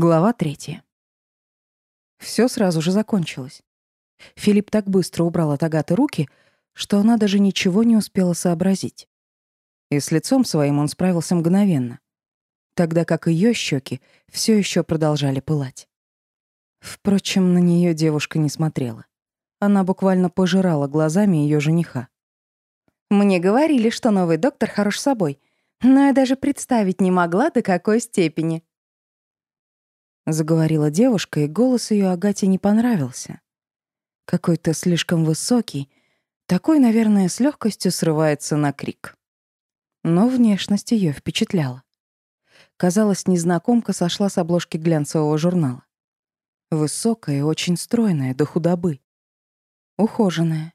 Глава третья. Все сразу же закончилось. Филипп так быстро убрал от Агаты руки, что она даже ничего не успела сообразить. И с лицом своим он справился мгновенно, тогда как ее щеки все еще продолжали пылать. Впрочем, на нее девушка не смотрела. Она буквально пожирала глазами ее жениха. «Мне говорили, что новый доктор хорош собой, но я даже представить не могла, до какой степени», заговорила девушка, и голос ее Агате не понравился. Какой-то слишком высокий, такой, наверное, с легкостью срывается на крик. Но внешность ее впечатляла. Казалось, незнакомка сошла с обложки глянцевого журнала. Высокая и очень стройная, до худобы. Ухоженная,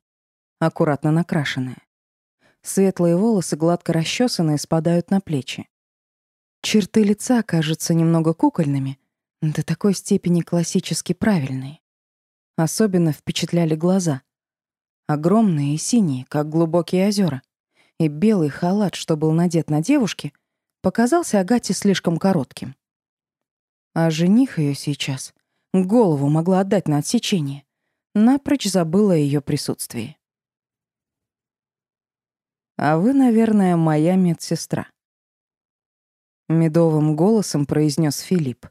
аккуратно накрашенная. Светлые волосы, гладко расчесанные, спадают на плечи. Черты лица кажутся немного кукольными, до такой степени классически правильные. Особенно впечатляли глаза. Огромные и синие, как глубокие озера. И белый халат, что был надет на девушке, показался Агате слишком коротким. А жених ее сейчас голову могла отдать на отсечение. Напрочь забыла о ее присутствии. «А вы, наверное, моя медсестра», — медовым голосом произнес Филипп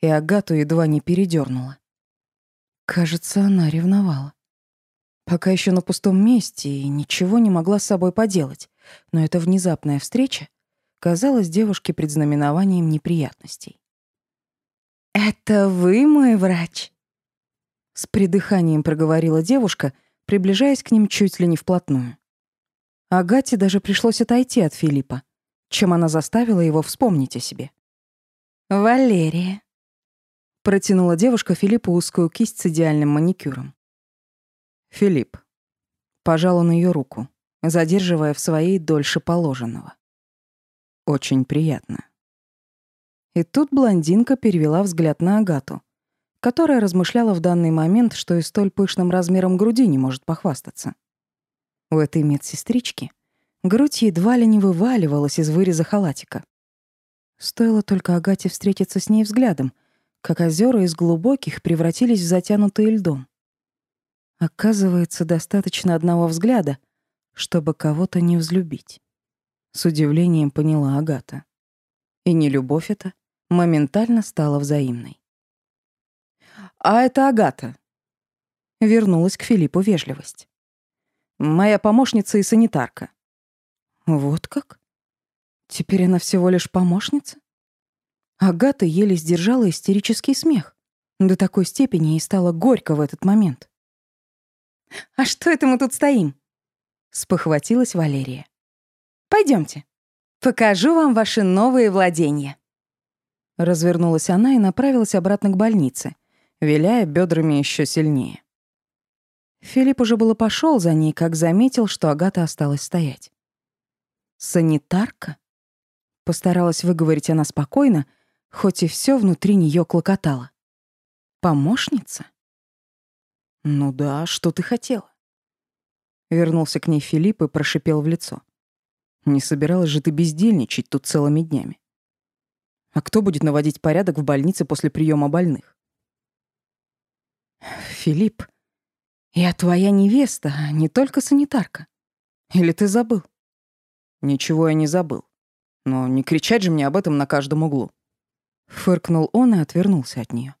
и Агату едва не передернула. Кажется, она ревновала. Пока еще на пустом месте и ничего не могла с собой поделать, но эта внезапная встреча казалась девушке предзнаменованием неприятностей. «Это вы мой врач?» С придыханием проговорила девушка, приближаясь к ним чуть ли не вплотную. Агате даже пришлось отойти от Филиппа, чем она заставила его вспомнить о себе. «Валерия», Протянула девушка Филиппу узкую кисть с идеальным маникюром. Филипп. Пожал он ее руку, задерживая в своей дольше положенного. Очень приятно. И тут блондинка перевела взгляд на Агату, которая размышляла в данный момент, что и столь пышным размером груди не может похвастаться. У этой медсестрички грудь едва ли не вываливалась из выреза халатика. Стоило только Агате встретиться с ней взглядом — как озера из глубоких превратились в затянутые льдом. Оказывается, достаточно одного взгляда, чтобы кого-то не взлюбить. С удивлением поняла Агата. И не любовь это моментально стала взаимной. «А это Агата», — вернулась к Филиппу вежливость. «Моя помощница и санитарка». «Вот как? Теперь она всего лишь помощница?» Агата еле сдержала истерический смех. До такой степени ей стало горько в этот момент. «А что это мы тут стоим?» — спохватилась Валерия. Пойдемте, покажу вам ваши новые владения». Развернулась она и направилась обратно к больнице, виляя бедрами еще сильнее. Филипп уже было пошел за ней, как заметил, что Агата осталась стоять. «Санитарка?» Постаралась выговорить она спокойно, хоть и все внутри нее клокотало. Помощница? Ну да, что ты хотела? Вернулся к ней Филипп и прошипел в лицо. Не собиралась же ты бездельничать тут целыми днями. А кто будет наводить порядок в больнице после приема больных? Филипп, я твоя невеста, а не только санитарка. Или ты забыл? Ничего я не забыл. Но не кричать же мне об этом на каждом углу. Фыркнул он и отвернулся от нее.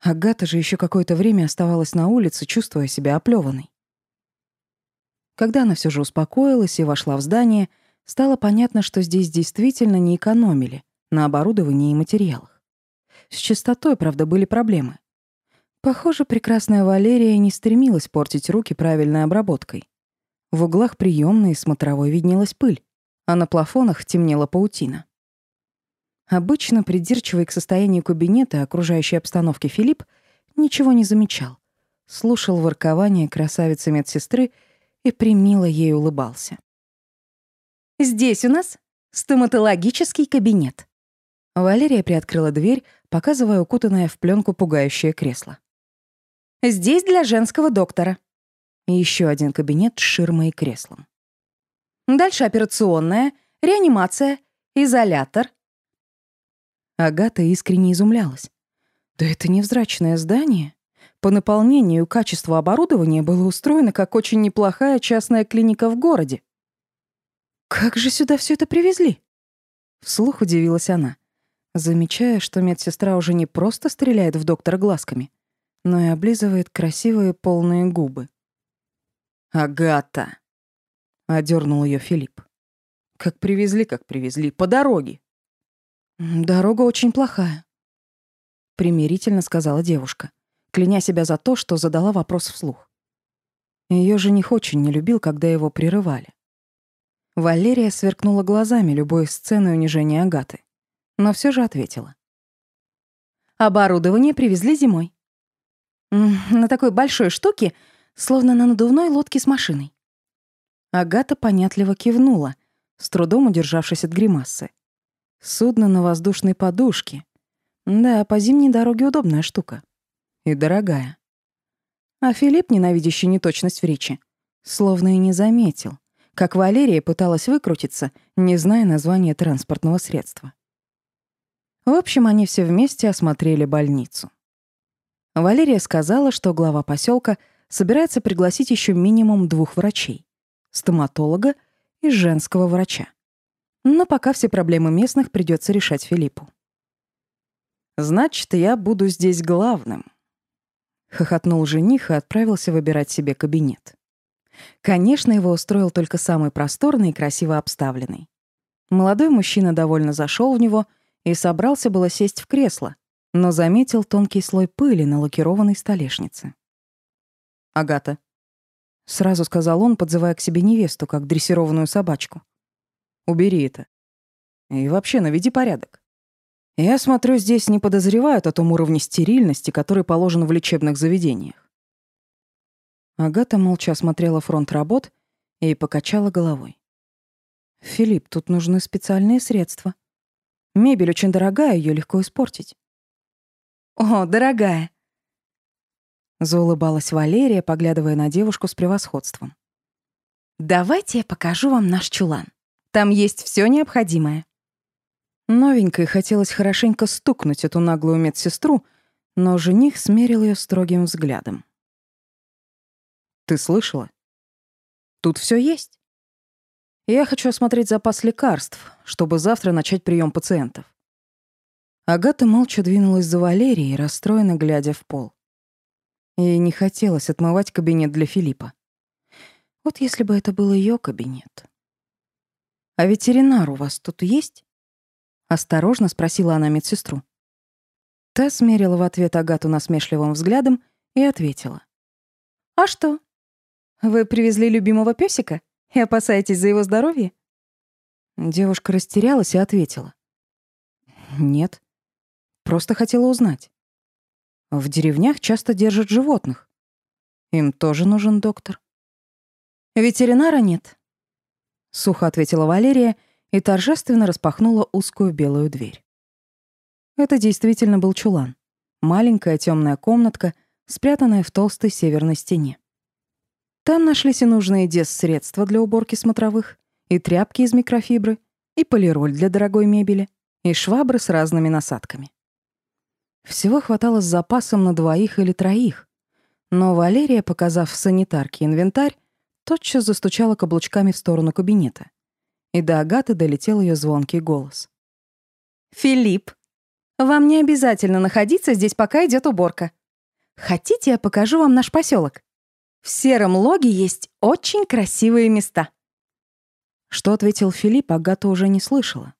Агата же еще какое-то время оставалась на улице, чувствуя себя оплеванной. Когда она все же успокоилась и вошла в здание, стало понятно, что здесь действительно не экономили на оборудовании и материалах. С чистотой, правда, были проблемы. Похоже, прекрасная Валерия не стремилась портить руки правильной обработкой. В углах приемной и смотровой виднелась пыль, а на плафонах темнела паутина. Обычно придирчивый к состоянию кабинета и окружающей обстановки Филипп ничего не замечал. Слушал воркование красавицы медсестры и примило ей улыбался. «Здесь у нас стоматологический кабинет». Валерия приоткрыла дверь, показывая укутанное в пленку пугающее кресло. «Здесь для женского доктора». И еще один кабинет с ширмой и креслом. Дальше операционная, реанимация, изолятор, Агата искренне изумлялась. Да это невзрачное здание. По наполнению и качеству оборудования было устроено как очень неплохая частная клиника в городе. Как же сюда все это привезли? Вслух удивилась она, замечая, что медсестра уже не просто стреляет в доктора глазками, но и облизывает красивые полные губы. «Агата!» — одернул ее Филипп. «Как привезли, как привезли, по дороге!» «Дорога очень плохая», — примирительно сказала девушка, кляня себя за то, что задала вопрос вслух. Ее жених очень не любил, когда его прерывали. Валерия сверкнула глазами любой сцены унижения Агаты, но все же ответила. «Оборудование привезли зимой. На такой большой штуке, словно на надувной лодке с машиной». Агата понятливо кивнула, с трудом удержавшись от гримасы. Судно на воздушной подушке. Да, по зимней дороге удобная штука. И дорогая. А Филипп, ненавидящий неточность в речи, словно и не заметил, как Валерия пыталась выкрутиться, не зная названия транспортного средства. В общем, они все вместе осмотрели больницу. Валерия сказала, что глава поселка собирается пригласить еще минимум двух врачей — стоматолога и женского врача. Но пока все проблемы местных придется решать Филиппу. «Значит, я буду здесь главным», — хохотнул жених и отправился выбирать себе кабинет. Конечно, его устроил только самый просторный и красиво обставленный. Молодой мужчина довольно зашел в него и собрался было сесть в кресло, но заметил тонкий слой пыли на лакированной столешнице. «Агата», — сразу сказал он, подзывая к себе невесту, как дрессированную собачку. Убери это. И вообще наведи порядок. Я смотрю, здесь не подозревают о том уровне стерильности, который положен в лечебных заведениях. Агата молча осмотрела фронт работ и покачала головой. «Филипп, тут нужны специальные средства. Мебель очень дорогая, ее легко испортить». «О, дорогая!» Заулыбалась Валерия, поглядывая на девушку с превосходством. «Давайте я покажу вам наш чулан. Там есть все необходимое». Новенькой хотелось хорошенько стукнуть эту наглую медсестру, но жених смерил ее строгим взглядом. «Ты слышала? Тут все есть. Я хочу осмотреть запас лекарств, чтобы завтра начать прием пациентов». Агата молча двинулась за Валерией, расстроенно глядя в пол. Ей не хотелось отмывать кабинет для Филиппа. Вот если бы это был ее кабинет. «А ветеринар у вас тут есть?» Осторожно спросила она медсестру. Та смерила в ответ Агату насмешливым взглядом и ответила. «А что? Вы привезли любимого песика и опасаетесь за его здоровье?» Девушка растерялась и ответила. «Нет, просто хотела узнать. В деревнях часто держат животных. Им тоже нужен доктор». «Ветеринара нет», — сухо ответила Валерия и торжественно распахнула узкую белую дверь. Это действительно был чулан. Маленькая темная комнатка, спрятанная в толстой северной стене. Там нашлись и нужные дес-средства для уборки смотровых, и тряпки из микрофибры, и полироль для дорогой мебели, и швабры с разными насадками. Всего хватало с запасом на двоих или троих. Но Валерия, показав санитарке инвентарь, тотчас застучала каблучками в сторону кабинета. И до Агаты долетел ее звонкий голос. «Филипп, вам не обязательно находиться здесь, пока идет уборка. Хотите, я покажу вам наш поселок? В Сером Логе есть очень красивые места». Что ответил Филипп, Агата уже не слышала.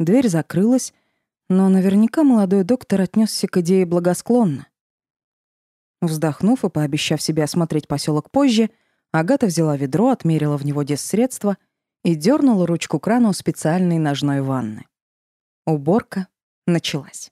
Дверь закрылась, но наверняка молодой доктор отнесся к идее благосклонно. Вздохнув и пообещав себе осмотреть поселок позже, Агата взяла ведро, отмерила в него средства и дернула ручку крана у специальной ножной ванны. Уборка началась.